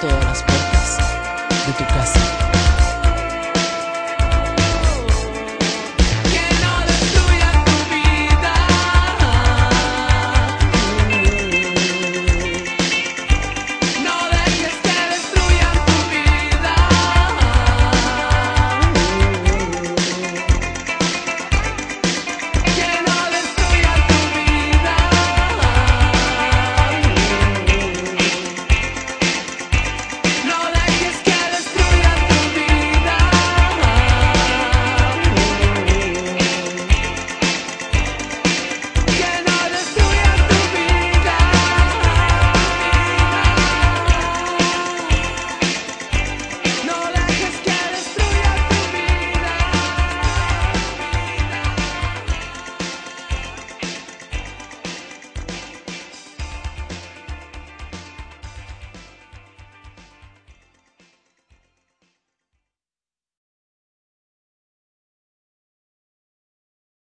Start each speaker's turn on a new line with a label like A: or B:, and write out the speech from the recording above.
A: todas las.